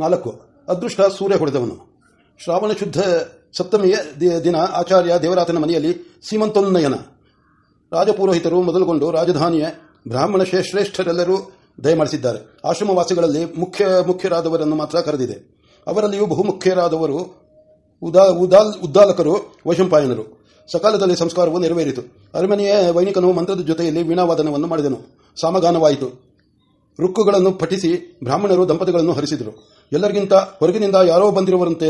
ನಾಲ್ಕು. ಅದೃಷ್ಟ ಸೂರ್ಯ ಹೊಡೆದವನು. ಶ್ರಾವಣ ಶುದ್ಧ ಸಪ್ತಮಿಯ ದಿನ ಆಚಾರ್ಯ ದೇವರಾತನ ಮನೆಯಲ್ಲಿ ಸೀಮಂತೋನ್ನಯನ. ರಾಜಪುರೋಹಿತರು ಮೊದಲುಗೊಂಡು ರಾಜಧಾನಿಯ ಬ್ರಾಹ್ಮಣ ಶ್ರೇ- ಶ್ರೇಷ್ಠರೆಲ್ಲರೂ ದಯಮಾಡಿಸಿದ್ದಾರೆ ಆಶ್ರಮವಾಸಿಗಳಲ್ಲಿ ಮುಖ್ಯ ಮುಖ್ಯರಾದವರನ್ನು ಮಾತ್ರ ಕರೆದಿದೆ. ಅವರಲ್ಲಿಯೂ ಬಹುಮುಖ್ಯರಾದವರು ಉದಾ ಉದಾಲ್ ಉದ್ದಾಲಕರು, ವೈಶಂಪಾಯನರು. ಸಕಾಲದಲ್ಲಿ ಸಂಸ್ಕಾರವು ನೆರವೇರಿತು. ಅರಮನೆಯ ವೈನಿಕನು ಮಂತ್ರದ ಜೊತೆಯಲ್ಲಿ ವೀಣಾವಾದನವನ್ನು ಮಾಡಿದನು. ಸಾಮಗಾನವಾಯಿತು. ರುಕ್ಕುಗಳನ್ನು ಪಠಿಸಿ ಬ್ರಾಹ್ಮಣರು ದಂಪತಿಗಳನ್ನು ಹರಿಸಿದರು. ಎಲ್ಲರಿಗಿಂತ ಹೊರಗಿನಿಂದ ಯಾರೋ ಬಂದಿರುವಂತೆ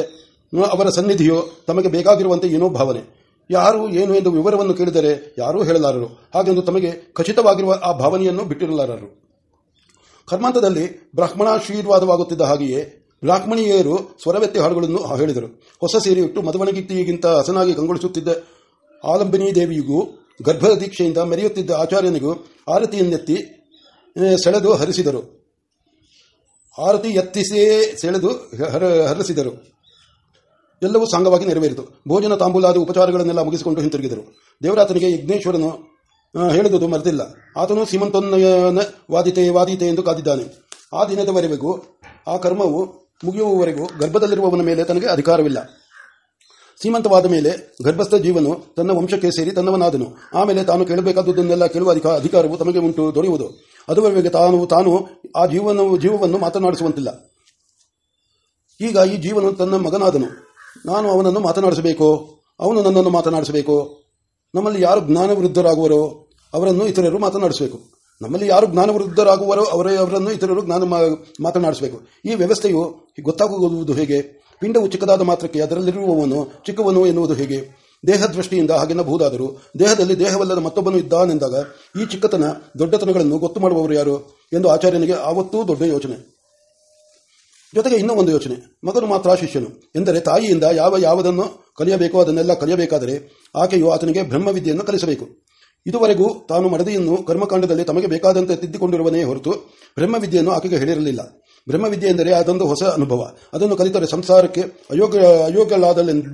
ಅವರ ಸನ್ನಿಧಿಯು ತಮಗೆ ಬೇಕಾಗಿರುವಂತೆ ಏನೋ ಭಾವನೆ. ಯಾರು ಏನು ಎಂದು ವಿವರವನ್ನು ಕೇಳಿದರೆ ಯಾರೂ ಹೇಳಲಾರರು. ಹಾಗೆಂದು ತಮಗೆ ಖಚಿತವಾಗಿರುವ ಆ ಭಾವನೆಯನ್ನು ಬಿಟ್ಟಿರಲಾರರು. ಕರ್ಮಾಂತದಲ್ಲಿ ಬ್ರಾಹ್ಮಣಾಶೀರ್ವಾದವಾಗುತ್ತಿದ್ದ ಹಾಗೆಯೇ ಬ್ರಾಹ್ಮಣಿಯರು ಸ್ವರವೆತ್ತಿ ಹಾಡುಗಳನ್ನು ಹೇಳಿದರು. ಹೊಸ ಸೀರೆಯಿಟ್ಟು ಮದುವಣಗಿತ್ತಿಗಿಂತ ಹಸನಾಗಿ ಕಂಗೊಳಿಸುತ್ತಿದ್ದ ಆಲಂಬಿನಿ ದೇವಿಯಿಗೂ ಗರ್ಭದೀಕ್ಷೆಯಿಂದ ಮೆರೆಯುತ್ತಿದ್ದ ಆಚಾರ್ಯನಿಗೂ ಆರತಿಯನ್ನೆತ್ತಿ ಸೆಳೆದು ಹರಿಸಿದರು. ಆರತಿ ಎತ್ತಿಸೇ ಸೆಳೆದು ಹರಿಸಿದರು. ಎಲ್ಲವೂ ಸಾಂಗವಾಗಿ ನೆರವೇರಿತು. ಭೋಜನ, ತಾಂಬೂಲಾದ ಉಪಚಾರಗಳನ್ನೆಲ್ಲ ಮುಗಿಸಿಕೊಂಡು ಹಿಂತಿರುಗಿದರು. ದೇವರಾತನಿಗೆ ಯಜ್ಞೇಶ್ವರನು ಹೇಳಿದುದು ಮರೆತಿಲ್ಲ. ಆತನು ಸೀಮಂತೋನ್ನಯನ ವಾದಿತೆ ವಾದಿತೆ ಎಂದು ಕಾದಿದ್ದಾನೆ. ಆ ದಿನದವರೆಗೂ, ಆ ಕರ್ಮವು ಮುಗಿಯುವವರೆಗೂ ಗರ್ಭದಲ್ಲಿರುವವನ ಮೇಲೆ ತನಗೆ ಅಧಿಕಾರವಿಲ್ಲ. ಸೀಮಂತವಾದ ಮೇಲೆ ಗರ್ಭಸ್ಥ ಜೀವನು ತನ್ನ ವಂಶಕ್ಕೆ ಸೇರಿ ತನ್ನವನಾದನು. ಆಮೇಲೆ ತಾನು ಕೇಳಬೇಕಾದುದನ್ನೆಲ್ಲ ಕೇಳುವ ಅಧಿಕ ಅಧಿಕಾರವು ತಮಗೆ ಉಂಟು ದೊರೆಯುವುದು. ಅದುವರೆಗೆ ತಾನು ತಾನು ಆ ಜೀವನ ಜೀವವನ್ನು ಮಾತನಾಡಿಸುವಂತಿಲ್ಲ. ಈಗ ಈ ಜೀವನು ತನ್ನ ಮಗನಾದನು. ನಾನು ಅವನನ್ನು ಮಾತನಾಡಿಸಬೇಕು. ಅವನು ನನ್ನನ್ನು ಮಾತನಾಡಿಸಬೇಕು. ನಮ್ಮಲ್ಲಿ ಯಾರು ಜ್ಞಾನವೃದ್ಧರಾಗುವರೋ ಅವರನ್ನು ಇತರರು ಮಾತನಾಡಿಸಬೇಕು. ನಮ್ಮಲ್ಲಿ ಯಾರು ಜ್ಞಾನವೃದ್ಧರಾಗುವರೋ ಅವರೇ ಅವರನ್ನು ಇತರರು ಜ್ಞಾನ ಮಾತನಾಡಿಸಬೇಕು. ಈ ವ್ಯವಸ್ಥೆಯು ಗೊತ್ತಾಗುವುದು ಹೇಗೆ? ಪಿಂಡವು ಚಿಕ್ಕದಾದ ಮಾತ್ರಕ್ಕೆ ಅದರಲ್ಲಿರುವವನು ಚಿಕ್ಕವನು ಎನ್ನುವುದು ಹೇಗೆ? ದೇಹ ದೃಷ್ಟಿಯಿಂದ ಹಾಗೆನ್ನಬಹುದಾದರೂ ದೇಹದಲ್ಲಿ ದೇಹವಲ್ಲದ ಮತ್ತೊಬ್ಬನು ಇದ್ದಾನೆಂದಾಗ ಈ ಚಿಕ್ಕತನ ದೊಡ್ಡತನಗಳನ್ನು ಗೊತ್ತು ಮಾಡುವವರು ಯಾರು ಎಂದು ಆಚಾರ್ಯನಿಗೆ ಆವತ್ತೂ ದೊಡ್ಡ ಯೋಚನೆ. ಜೊತೆಗೆ ಇನ್ನೂ ಒಂದು ಯೋಚನೆ. ಮಗನು ಮಾತ್ರ ಶಿಷ್ಯನು. ಎಂದರೆ ತಾಯಿಯಿಂದ ಯಾವ ಯಾವುದನ್ನು ಕಲಿಯಬೇಕೋ ಅದನ್ನೆಲ್ಲ ಕಲಿಯಬೇಕಾದರೆ ಆಕೆಯು ಆತನಿಗೆ ಬ್ರಹ್ಮವಿದ್ಯೆಯನ್ನು ಕಲಿಸಬೇಕು. ಇದುವರೆಗೂ ತಾನು ಮಡದಿಯನ್ನು ಕರ್ಮಕಾಂಡದಲ್ಲಿ ತಮಗೆ ಬೇಕಾದಂತೆ ತಿದ್ದಿಕೊಂಡಿರುವನೇ ಹೊರತು ಬ್ರಹ್ಮವಿದ್ಯೆಯನ್ನು ಆಕೆಗೆ ಹೇಳಿರಲಿಲ್ಲ. ಬ್ರಹ್ಮವಿದ್ಯೆ ಎಂದರೆ ಅದೊಂದು ಹೊಸ ಅನುಭವ. ಅದನ್ನು ಕಲಿತರೆ ಸಂಸಾರಕ್ಕೆ ಅಯೋಗ್ಯ, ಅಯೋಗ್ಯಳಾದಲೆಂದು,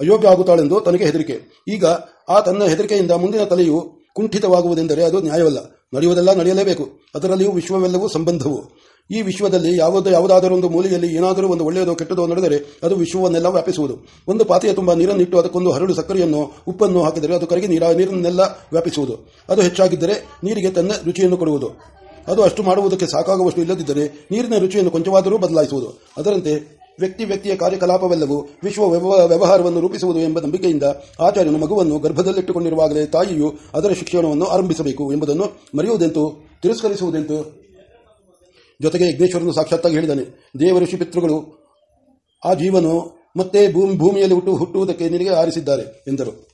ಅಯೋಗ್ಯ ಆಗುತ್ತಾಳೆಂದು ತನಗೆ ಹೆದರಿಕೆ. ಈಗ ಆ ತನ್ನ ಹೆದರಿಕೆಯಿಂದ ಮುಂದಿನ ತಲೆಯು ಕುಂಠಿತವಾಗುವುದೆಂದರೆ ಅದು ನ್ಯಾಯವಲ್ಲ. ನಡೆಯುವುದೆಲ್ಲ ನಡೆಯಲೇಬೇಕು. ಅದರಲ್ಲಿಯೂ ವಿಶ್ವವೆಲ್ಲವೂ ಸಂಬಂಧವು. ಈ ವಿಶ್ವದಲ್ಲಿ ಯಾವುದೋ ಯಾವುದಾದರೂ ಒಂದು ಮೂಲೆಯಲ್ಲಿ ಏನಾದರೂ ಒಂದು ಒಳ್ಳೆಯದೋ, ಕೆಟ್ಟದೋ ನಡೆದರೆ ಅದು ವಿಶ್ವವನ್ನೆಲ್ಲ ವ್ಯಾಪಿಸುವುದು. ಒಂದು ಪಾತಿಯ ತುಂಬ ನೀರನ್ನಿಟ್ಟು ಅದಕ್ಕೊಂದು ಹರಳು ಸಕ್ಕರೆಯನ್ನು, ಉಪ್ಪನ್ನು ಹಾಕಿದರೆ ಅದು ಕರಗಿ ನೀರ, ನೀರನ್ನೆಲ್ಲ ವ್ಯಾಪಿಸುವುದು. ಅದು ಹೆಚ್ಚಾಗಿದ್ದರೆ ನೀರಿಗೆ ತನ್ನ ರುಚಿಯನ್ನು ಕೊಡುವುದು. ಅದು ಅಷ್ಟು ಮಾಡುವುದಕ್ಕೆ ಸಾಕಾಗುವಷ್ಟು ಇಲ್ಲದಿದ್ದರೆ ನೀರಿನ ರುಚಿಯನ್ನು ಕೊಂಚವಾದರೂ ಬದಲಾಯಿಸುವುದು. ಅದರಂತೆ ವ್ಯಕ್ತಿ ವ್ಯಕ್ತಿಯ ಕಾರ್ಯಕಲಾಪವೆಲ್ಲವೂ ವಿಶ್ವ ವ್ಯವ- ವ್ಯವಹಾರವನ್ನು ರೂಪಿಸುವುದು ಎಂಬ ನಂಬಿಕೆಯಿಂದ ಆಚಾರ್ಯನು ಮಗುವನ್ನು ಗರ್ಭದಲ್ಲಿಟ್ಟುಕೊಂಡಿರುವಾಗಲೇ ತಾಯಿಯು ಅದರ ಶಿಕ್ಷಣವನ್ನು ಆರಂಭಿಸಬೇಕು ಎಂಬುದನ್ನು ಮರೆಯುವುದೆಂತು, ತಿರಸ್ಕರಿಸುವುದೆಂತು? ಜೊತೆಗೆ ಯಜ್ಞೇಶ್ವರನು ಸಾಕ್ಷಾತ್ತಾಗಿ ಹೇಳಿದ್ದಾನೆ, ದೇವ ಋಷಿ ಪಿತೃಗಳು ಆ ಜೀವನು ಮತ್ತೆ ಭೂಮಿ, ಭೂಮಿಯಲ್ಲಿ ಹುಟ್ಟು, ಹುಟ್ಟುವುದಕ್ಕೆ ನಿನಗೆ ಆರಿಸಿದ್ದಾರೆ ಎಂದರು.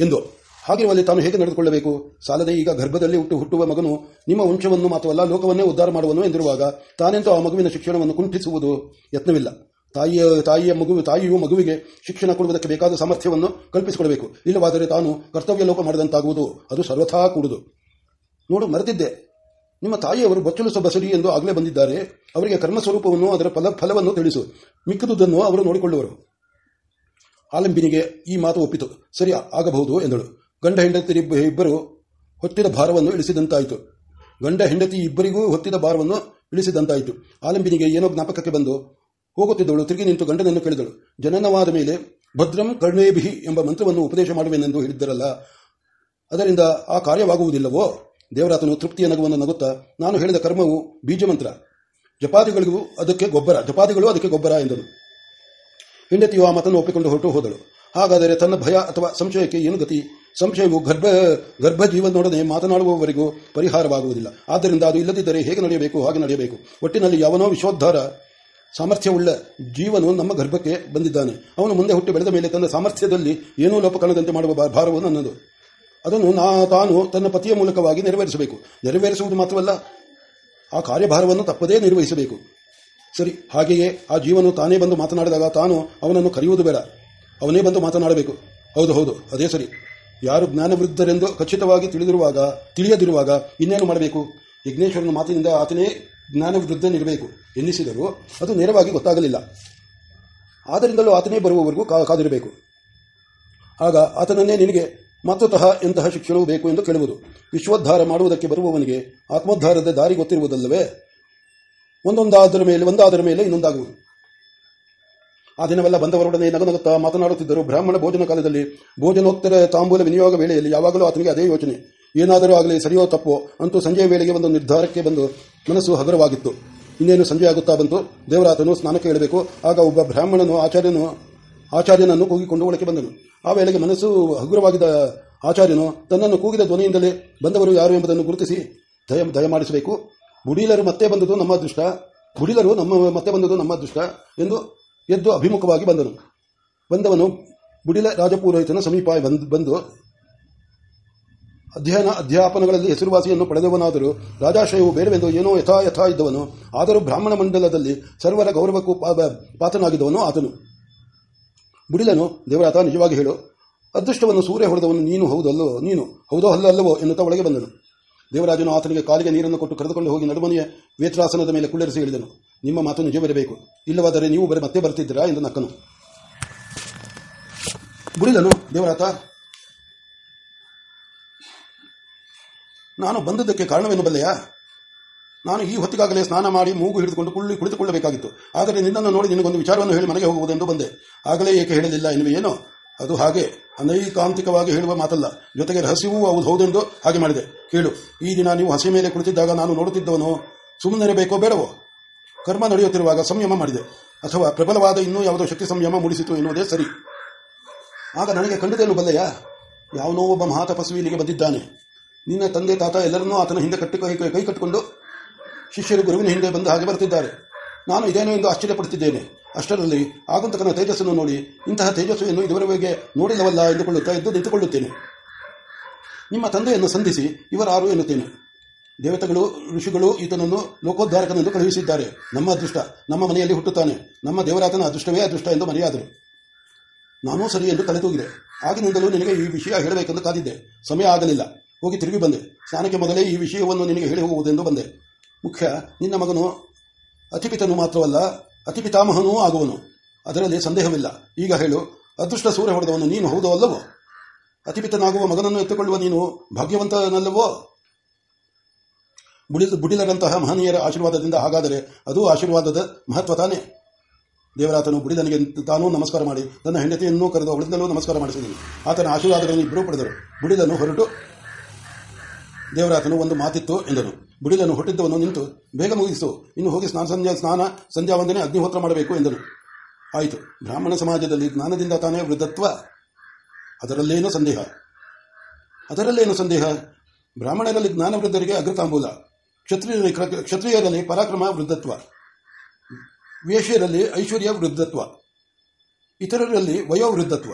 ಎಂದು ಹಾಗಿರುವಲ್ಲಿ ತಾನು ಹೇಗೆ ನಡೆದುಕೊಳ್ಳಬೇಕು? ಸಾಲದೆ ಈಗ ಗರ್ಭದಲ್ಲಿ ಹುಟ್ಟು ಹುಟ್ಟುವ ಮಗನು ನಿಮ್ಮ ವಂಶವನ್ನು ಮಾತ್ರವಲ್ಲ, ಲೋಕವನ್ನೇ ಉದ್ಧಾರ ಮಾಡುವನು ಎಂದಿರುವಾಗ ತಾನೆಂತೂ ಆ ಮಗುವಿನ ಶಿಕ್ಷಣವನ್ನು ಕುಂಠಿಸುವುದು ಯತ್ನವಿಲ್ಲ. ತಾಯಿಯ ತಾಯಿಯ ಮಗು, ತಾಯಿಯು ಮಗುವಿಗೆ ಶಿಕ್ಷಣ ಕೊಡುವುದಕ್ಕೆ ಬೇಕಾದ ಸಾಮರ್ಥ್ಯವನ್ನು ಕಲ್ಪಿಸಿಕೊಡಬೇಕು. ಇಲ್ಲವಾದರೆ ತಾನು ಕರ್ತವ್ಯ ಲೋಪ ಮಾಡಿದಂತಾಗುವುದು. ಅದು ಸರ್ವಥಾ ಕೂಡುದು. ನೋಡು, ಮರೆತಿದ್ದೆ. ನಿಮ್ಮ ತಾಯಿಯವರು ಬಚ್ಚಲು ಸಬಸರಿ ಎಂದು ಆಗಲೇ ಬಂದಿದ್ದಾರೆ. ಅವರಿಗೆ ಕರ್ಮ ಸ್ವರೂಪವನ್ನು ಅದರ ಫಲ, ಫಲವನ್ನು ತಿಳಿಸು. ಮಿಕ್ಕದುದನ್ನು ಅವರು ನೋಡಿಕೊಳ್ಳುವರು. ಆಲಂಬಿನಿಗೆ ಈ ಮಾತು ಒಪ್ಪಿತು. ಸರಿ ಆಗಬಹುದು ಎಂದಳು. ಗಂಡ ಹೆಂಡತಿ ಇಬ್ಬರು ಹೊತ್ತಿದ ಭಾರವನ್ನು ಇಳಿಸಿದಂತಾಯಿತು. ಗಂಡ ಹೆಂಡತಿ ಇಬ್ಬರಿಗೂ ಹೊತ್ತಿದ ಭಾರವನ್ನು ಇಳಿಸಿದಂತಾಯಿತು. ಆಲಂಬಿನಿಗೆ ಏನೋ ಜ್ಞಾಪಕಕ್ಕೆ ಬಂದು ಹೋಗುತ್ತಿದ್ದವಳು ತಿರುಗಿ ನಿಂತು ಗಂಡನನ್ನು ಕೇಳಿದಳು. ಜನನವಾದ ಮೇಲೆ ಭದ್ರಂ ಕರ್ಣೇಭಿಹಿ ಎಂಬ ಮಂತ್ರವನ್ನು ಉಪದೇಶ ಮಾಡುವೆನೆಂದು ಹೇಳಿದ್ದರಲ್ಲ, ಅದರಿಂದ ಆ ಕಾರ್ಯವಾಗುವುದಿಲ್ಲವೋ? ದೇವರಾತನು ತೃಪ್ತಿಯ ನಗುವನ್ನು ನಗುತ್ತಾ, ನಾನು ಹೇಳಿದ ಕರ್ಮವು ಬೀಜಮಂತ್ರ. ಜಪಾದಿಗಳಿಗೂ ಅದಕ್ಕೆ ಗೊಬ್ಬರ ಜಪಾದಿಗಳು ಅದಕ್ಕೆ ಗೊಬ್ಬರ ಎಂದನು. ಹೆಂಡತಿಯು ಆ ಮತನ್ನು ಒಪ್ಪಿಕೊಂಡು ಹೊರಟು ಹೋದಳು. ಹಾಗಾದರೆ ತನ್ನ ಭಯ ಅಥವಾ ಸಂಶಯಕ್ಕೆ ಏನು ಗತಿ? ಸಂಶಯವು ಗರ್ಭ ಗರ್ಭ ಜೀವನದೊಡನೆ ಮಾತನಾಡುವವರೆಗೂ ಪರಿಹಾರವಾಗುವುದಿಲ್ಲ. ಆದ್ದರಿಂದ ಅದು ಇಲ್ಲದಿದ್ದರೆ ಹೇಗೆ ನಡೆಯಬೇಕು, ಹಾಗೆ ನಡೆಯಬೇಕು? ಒಟ್ಟಿನಲ್ಲಿ ಯಾವನೋ ವಿಶ್ವೋದ್ಧಾರ ಸಾಮರ್ಥ್ಯವುಳ್ಳ ಜೀವನು ನಮ್ಮ ಗರ್ಭಕ್ಕೆ ಬಂದಿದ್ದಾನೆ. ಅವನು ಮುಂದೆ ಹುಟ್ಟಿ ಬೆಳೆದ ಮೇಲೆ ತನ್ನ ಸಾಮರ್ಥ್ಯದಲ್ಲಿ ಏನೂ ಲೋಪ ಕಾಣದಂತೆ ಮಾಡುವ ಭಾರವು ನನ್ನದು ಅದನ್ನು ನಾ, ತಾನು ತನ್ನ ಪತಿಯ ಮೂಲಕವಾಗಿ ನೆರವೇರಿಸಬೇಕು. ನೆರವೇರಿಸುವುದು ಮಾತ್ರವಲ್ಲ, ಆ ಕಾರ್ಯಭಾರವನ್ನು ತಪ್ಪದೇ ನಿರ್ವಹಿಸಬೇಕು. ಸರಿ, ಹಾಗೆಯೇ ಆ ಜೀವನು ತಾನೇ ಬಂದು ಮಾತನಾಡಿದಾಗ ತಾನು ಅವನನ್ನು ಕರೆಯುವುದು ಬೇಡ. ಅವನೇ ಬಂದು ಮಾತನಾಡಬೇಕು. ಹೌದು ಹೌದು, ಅದೇ ಸರಿ. ಯಾರು ಜ್ಞಾನವೃದ್ಧರೆಂದು ಖಚಿತವಾಗಿ ತಿಳಿದಿರುವಾಗ, ತಿಳಿಯದಿರುವಾಗ ಇನ್ನೇನು ಮಾಡಬೇಕು? ಯಜ್ಞೇಶ್ವರನ ಮಾತಿನಿಂದ ಆತನೇ ಜ್ಞಾನವೃದ್ಧನಿರಬೇಕು ಎನ್ನಿಸಿದರೂ ಅದು ನೇರವಾಗಿ ಗೊತ್ತಾಗಲಿಲ್ಲ. ಆದ್ದರಿಂದಲೂ ಆತನೇ ಬರುವವರೆಗೂ ಕಾದಿರಬೇಕು. ಆಗ ಆತನನ್ನೇ ನಿನಗೆ ಮತ್ತತಃ ಎಂತಹ ಶಿಕ್ಷಣವು ಬೇಕು ಎಂದು ಕೇಳುವುದು. ವಿಶ್ವೋದ್ಧಾರ ಮಾಡುವುದಕ್ಕೆ ಬರುವವನಿಗೆ ಆತ್ಮೋದ್ಧಾರದ ದಾರಿ ಗೊತ್ತಿರುವುದಲ್ಲವೇ? ಒಂದೊಂದಾದರ ಮೇಲೆ, ಒಂದಾದರ ಮೇಲೆ ಇನ್ನೊಂದಾಗುವುದು. ಆ ದಿನವೆಲ್ಲ ಬಂದವರೊಡನೆ ನಗನಗುತ್ತಾ ಮಾತನಾಡುತ್ತಿದ್ದರು. ಬ್ರಾಹ್ಮಣ ಭೋಜನ ಕಾಲದಲ್ಲಿ ಭೋಜನೋತ್ತರ ತಾಂಬೂಲ ವಿನಿಯೋಗ ವೇಳೆಯಲ್ಲಿ ಯಾವಾಗಲೂ ಆತನಿಗೆ ಅದೇ ಯೋಚನೆ. ಏನಾದರೂ ಆಗಲಿ ಸರಿಯೋ ತಪ್ಪೋ ಅಂತೂ ಸಂಜೆ ವೇಳೆಗೆ ಒಂದು ನಿರ್ಧಾರಕ್ಕೆ ಬಂದು ಮನಸ್ಸು ಹಗುರವಾಗಿತ್ತು. ಇನ್ನೇನು ಸಂಜೆ ಆಗುತ್ತಾ ಬಂತು? ದೇವರಾತನು ಸ್ನಾನಕ್ಕೆ ಇಳಬೇಕು ಆಗ ಒಬ್ಬ ಬ್ರಾಹ್ಮಣನು ಆಚಾರ್ಯನು, ಆಚಾರ್ಯನನ್ನು ಕೂಗಿಕೊಂಡು ಒಳಕ್ಕೆ ಬಂದನು. ಆ ವೇಳೆಗೆ ಮನಸ್ಸು ಹಗುರವಾಗಿದ್ದ ಆಚಾರ್ಯನು ತನ್ನನ್ನು ಕೂಗಿದ ಧ್ವನಿಯಿಂದಲೇ, ಬಂದವರು ಯಾರು ಎಂಬುದನ್ನು ಗುರುತಿಸಿ, ದಯ ದಯಮಾಡಿಸಬೇಕು ಬುಡೀಲರು ಮತ್ತೆ ಬಂದದ್ದು ನಮ್ಮ ಅದೃಷ್ಟ. ಬುಡೀಲರು ನಮ್ಮ, ಮತ್ತೆ ಬಂದದ್ದು ನಮ್ಮ ಅದೃಷ್ಟ ಎಂದು ಎದ್ದು ಅಭಿಮುಖವಾಗಿ ಬಂದನು ಬಂದವನು ಬುಡಿಲ ರಾಜಪುರೋಹಿತನ ಸಮೀಪ ಬಂದ್- ಅಧ್ಯಯನ ಅಧ್ಯಾಪನಗಳಲ್ಲಿ ಹೆಸರುವಾಸಿಯನ್ನು ಪಡೆದವನಾದರೂ ರಾಜಾಶ್ರಯವು ಬೇಡವೆಂದು ಏನೋ ಯಥಾ ಯಥಾ ಇದ್ದವನು. ಆದರೂ ಬ್ರಾಹ್ಮಣ ಮಂಡಲದಲ್ಲಿ ಸರ್ವರ ಗೌರವಕ್ಕೂ ಪಾತ್ರನಾಗಿದ್ದವನು ಆತನು. ಬುಡಿಲನು, ದೇವರಾತ, ನಿಜವಾಗಿ ಹೇಳು, ಅದೃಷ್ಟವನ್ನು ಸೂರ್ಯ ಹೊಡೆದವನು, ನೀನು ಹೌದಲ್ಲೋ, ನೀನು ಹೌದೋ ಅಲ್ಲ ಅಲ್ಲವೋ ಎನ್ನುತ್ತಾ ಒಳಗೆ ಬಂದನು. ದೇವರಾಜನು ಆತನಿಗೆ ಕಾಲಿಗೆ ನೀರನ್ನು ಕೊಟ್ಟು ಕರೆದುಕೊಂಡು ಹೋಗಿ ನಡುಮನೆಯ ವೇತ್ರಾಸನದ ಮೇಲೆ ಕುಳ್ಳರಿಸಿ ಹೇಳಿದನು ನಿಮ್ಮ ಮಾತು ನಿಜವಿರಬೇಕು ಇಲ್ಲವಾದರೆ ನೀವು ಬರೀ ಮತ್ತೆ ಬರ್ತಿದ್ದೀರಾ ಎಂದು ನಕ್ಕನು. ಗುಡಿದನು ದೇವರಾತ, ನಾನು ಬಂದದ್ದಕ್ಕೆ ಕಾರಣವೇನು ಬಲ್ಲೆಯಾ? ನಾನು ಈ ಹೊತ್ತಿಗಾಗಲೇ ಸ್ನಾನ ಮಾಡಿ ಮೂಗು ಹಿಡಿದುಕೊಂಡು ಕುಳ್ಳಿ ಕುಳಿತುಕೊಳ್ಳಬೇಕಾಗಿತ್ತು. ಆದರೆ ನಿನ್ನನ್ನು ನೋಡಿ ನಿನಗೊಂದು ವಿಚಾರವನ್ನು ಹೇಳಿ ಮನೆಗೆ ಹೋಗುವುದೆಂದು ಬಂದೆ. ಆಗಲೇ ಏಕೆ ಹೇಳಲಿಲ್ಲ ಎನ್ನುವೆಯೇನೋ ಅದು ಹಾಗೆ. ಅನೈಕಾಂತಿಕವಾಗಿ ಹೇಳುವ ಮಾತಲ್ಲ. ಜೊತೆಗೆ ರಹಸ್ಯವೂ ಹೌದು ಹೌದೆಂದು ಹಾಗೆ ಮಾಡಿದೆ. ಕೇಳು, ಈ ದಿನ ನೀವು ಹಸಿ ಮೇಲೆ ಕುಳಿತಿದ್ದಾಗ ನಾನು ನೋಡುತ್ತಿದ್ದವನು ಸುಮ್ಮನಿರಬೇಕೋ ಬೇಡವೋ? ಕರ್ಮ ನಡೆಯುತ್ತಿರುವಾಗ ಸಂಯಮ ಮಾಡಿದೆ. ಅಥವಾ ಪ್ರಬಲವಾದ ಇನ್ನೂ ಯಾವುದೋ ಶಕ್ತಿ ಸಂಯಮ ಮೂಡಿಸಿತು ಎನ್ನುವುದೇ ಸರಿ. ಆಗ ನನಗೆ ಕಂಡದೇನು ಬಲ್ಲೆಯ? ಯಾವನೋ ಒಬ್ಬ ಮಹಾತಪಸ್ವಿ ಇಲ್ಲಿಗೆ ಬಂದಿದ್ದಾನೆ. ನಿನ್ನ ತಂದೆ ತಾತ ಎಲ್ಲರನ್ನೂ ಆತನ ಹಿಂದೆ ಕಟ್ಟಿ ಕೈ ಕೈ ಕಟ್ಟಿಕೊಂಡು ಶಿಷ್ಯರು ಗುರುವಿನ ಹಿಂದೆ ಬಂದು ಹಾಗೆ ಬರ್ತಿದ್ದಾರೆ ನಾನು ಇದೇನೋ ಎಂದು ಆಶ್ಚರ್ಯಪಡುತ್ತಿದ್ದೇನೆ. ಅಷ್ಟರಲ್ಲಿ ಆಗಂತಕನ ತೇಜಸ್ಸನ್ನು ನೋಡಿ, ಇಂತಹ ತೇಜಸ್ಸನ್ನು ಇದುವರೆಗೆ ನೋಡಿಲ್ಲವಲ್ಲ ಎಂದುಕೊಳ್ಳುತ್ತಾ ಎದ್ದು ನಿಂತುಕೊಳ್ಳುತ್ತೇನೆ. ನಿಮ್ಮ ತಂದೆಯನ್ನು ಸಂಧಿಸಿ ಇವರಾರು ಎನ್ನುತ್ತೇನೆ. ದೇವತೆಗಳು, ಋಷಿಗಳು ಈತನನ್ನು ಲೋಕೋದ್ಧಾರಕನೆಂದು ಕಳುಹಿಸಿದ್ದಾರೆ. ನಮ್ಮ ಅದೃಷ್ಟ, ನಮ್ಮ ಮನೆಯಲ್ಲಿ ಹುಟ್ಟುತ್ತಾನೆ. ನಮ್ಮ ದೇವರಾತನ ಅದೃಷ್ಟವೇ ಅದೃಷ್ಟ ಎಂದು ಮರೆಯಾದರು. ನಾನೂ ಸರಿ ಎಂದು ತಲೆ ತೂಗಿದೆ ಆಗಿನಿಂದಲೂ ನಿನಗೆ ಈ ವಿಷಯ ಹೇಳಬೇಕೆಂದು ಕಾದಿದ್ದೆ. ಸಮಯ ಆಗಲಿಲ್ಲ. ಹೋಗಿ ತಿರುಗಿ ಬಂದೆ. ಸ್ನಾನಕ್ಕೆ ಮೊದಲೇ ಈ ವಿಷಯವನ್ನು ನಿನಗೆ ಹೇಳಿ ಹೋಗುವುದೆಂದು ಬಂದೆ. ಮುಖ್ಯ, ನಿನ್ನ ಮಗನು ಅತಿಪಿತನು ಮಾತ್ರವಲ್ಲ, ಅತಿಪಿತಾಮಹನೂ ಆಗುವನು. ಅದರಲ್ಲಿ ಸಂದೇಹವಿಲ್ಲ. ಈಗ ಹೇಳು, ಅದೃಷ್ಟ ಸೂರ್ಯ ಹೊಡೆದವನು ನೀನು ಹೌದೋ ಅಲ್ಲವೋ? ಅತಿಪಿತನಾಗುವ ಮಗನನ್ನು ಎತ್ತುಕೊಳ್ಳುವ ನೀನು ಭಾಗ್ಯವಂತನಲ್ಲವೋ? ಬುಡಿ ಬುಡಿಲರಂತಹ ಮಹನೀಯರ ಆಶೀರ್ವಾದದಿಂದ ಹಾಗಾದರೆ ಅದು ಆಶೀರ್ವಾದದ ಮಹತ್ವ ತಾನೇ? ದೇವರಾತನು ಬುಡಿದನಿಗೆ ತಾನೂ ನಮಸ್ಕಾರ ಮಾಡಿ, ತನ್ನ ಹೆಂಡತಿಯನ್ನು ಕರೆದು ಅವಳಿಂದಲೂ ನಮಸ್ಕಾರ ಮಾಡಿಸಿದನು. ಆತನ ಆಶೀರ್ವಾದಗಳನ್ನು ಇಬ್ಬರೂ ಪಡೆದರು. ಬುಡಿದನು ಹೊರಟು. ದೇವರಾತನು ಒಂದು ಮಾತಿತ್ತು ಎಂದನು. ಬುಡಿದನು ಹೊಟ್ಟಿದ್ದವನು ನಿಂತು, ಬೇಗ ಮುಗಿಸು, ಇನ್ನು ಹೋಗಿ ಸ್ನಾನ ಸಂಧ್ಯಾ ಸ್ನಾನ ಸಂಧ್ಯಾ ವಂದನೆ ಅಗ್ನಿಹೋತ್ರ ಮಾಡಬೇಕು ಎಂದನು. ಆಯಿತು. ಬ್ರಾಹ್ಮಣ ಸಮಾಜದಲ್ಲಿ ಜ್ಞಾನದಿಂದ ತಾನೇ ವೃದ್ಧತ್ವ? ಅದರಲ್ಲೇನು ಸಂದೇಹ? ಅದರಲ್ಲೇನು ಸಂದೇಹ? ಬ್ರಾಹ್ಮಣರಲ್ಲಿ ಜ್ಞಾನವೃದ್ಧರಿಗೆ ಅಗ್ರತಾಂಬೂಲ. ಕ್ಷತ್ರಿಯ ಕ್ಷತ್ರಿಯರಲ್ಲಿ ಪರಾಕ್ರಮ, ವೃದ್ಧತ್ವ. ವೇಷ್ಯರಲ್ಲಿ ಐಶ್ವರ್ಯ, ವೃದ್ಧತ್ವ. ಇತರರಲ್ಲಿ ವಯೋವೃದ್ಧತ್ವ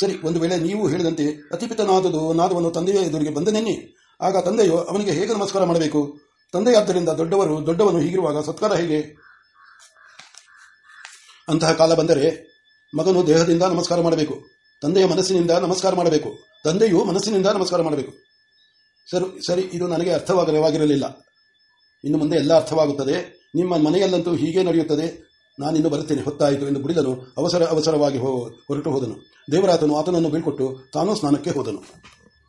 ಸರಿ, ಒಂದು ವೇಳೆ ನೀವು ಹೇಳಿದಂತೆ ಅತಿಪಿತನಾದದು ನಾದವನ್ನು ತಂದೆಯ ಎದುರಿಗೆ ಬಂದನೆನ್ನಿ. ಆಗ ತಂದೆಯು ಅವನಿಗೆ ಹೇಗೆ ನಮಸ್ಕಾರ ಮಾಡಬೇಕು? ತಂದೆಯಾದ್ದರಿಂದ ದೊಡ್ಡವರು, ದೊಡ್ಡವನು ಹೀಗಿರುವಾಗ ಸತ್ಕಾರ ಹೇಗೆ? ಅಂತಹ ಕಾಲ ಬಂದರೆ ಮಗನು ದೇಹದಿಂದ ನಮಸ್ಕಾರ ಮಾಡಬೇಕು. ತಂದೆಯ ಮನಸ್ಸಿನಿಂದ ನಮಸ್ಕಾರ ಮಾಡಬೇಕು. ತಂದೆಯು ಮನಸ್ಸಿನಿಂದ ನಮಸ್ಕಾರ ಮಾಡಬೇಕು. ಸರಿ ಸರಿ, ಇದು ನನಗೆ ಅರ್ಥವಾಗಿರಲಿಲ್ಲ ಇನ್ನು ಮುಂದೆ ಎಲ್ಲ ಅರ್ಥವಾಗುತ್ತದೆ. ನಿಮ್ಮ ಮನೆಯಲ್ಲಂತೂ ಹೀಗೆ ನಡೆಯುತ್ತದೆ. ನಾನಿನ್ನು ಬರುತ್ತೇನೆ. ಹೊತ್ತಾಯಿತು ಎಂದು ಬುಡಿದನು. ಅವಸರ ಅವಸರವಾಗಿ ಹೊರಟು ಹೋದನು. ದೇವರಾತನು ಆತನನ್ನು ಬೀಳ್ಕೊಟ್ಟು ತಾನೂ ಸ್ನಾನಕ್ಕೆ ಹೋದನು.